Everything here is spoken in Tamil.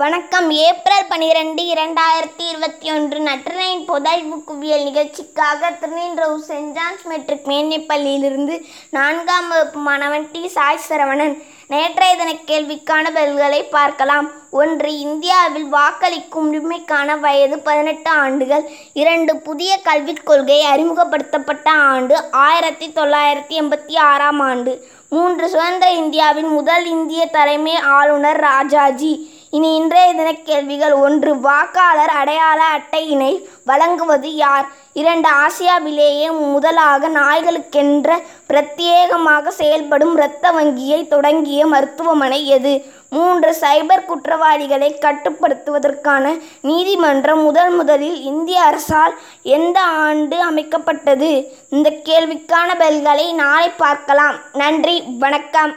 வணக்கம். ஏப்ரல் பனிரெண்டு இரண்டாயிரத்தி இருபத்தி ஒன்று நற்றினையின் புதைவு குவியல் நிகழ்ச்சிக்காக திருநீன்றவு சென்ட் ஜான்ஸ் மெட்ரிக் மேன்மைப்பள்ளியிலிருந்து நான்காம் வகுப்பு மாணவன் டி. சாய் சரவணன் நேற்றைய தின கேள்விக்கான பதில்களை பார்க்கலாம். ஒன்று இந்தியாவில் வாக்களிக்கும் உரிமைக்கான வயது பதினெட்டு ஆண்டுகள். இரண்டு புதிய கல்விக் கொள்கை அறிமுகப்படுத்தப்பட்ட ஆண்டு ஆயிரத்தி தொள்ளாயிரத்தி எண்பத்தி ஆறாம் ஆண்டு. மூன்று சுதந்திர இந்தியாவின் முதல் இந்திய தலைமை ஆளுநர் ராஜாஜி. இனி இன்றைய தின கேள்விகள் ஒன்று வாக்காளர் அடையாள அட்டையினை வழங்குவது யார்? இரண்டு ஆசியாவிலேயே முதலாக நாய்களுக்கென்ற பிரத்யேகமாக செயல்படும் இரத்த வங்கியை தொடங்கிய மருத்துவமனை எது? மூன்று சைபர் குற்றவாளிகளை கட்டுப்படுத்துவதற்கான நீதிமன்றம் முதல் முதலில் இந்திய அரசால் எந்த ஆண்டு அமைக்கப்பட்டது? இந்த கேள்விக்கான பதில்களை நாளை பார்க்கலாம். நன்றி வணக்கம்.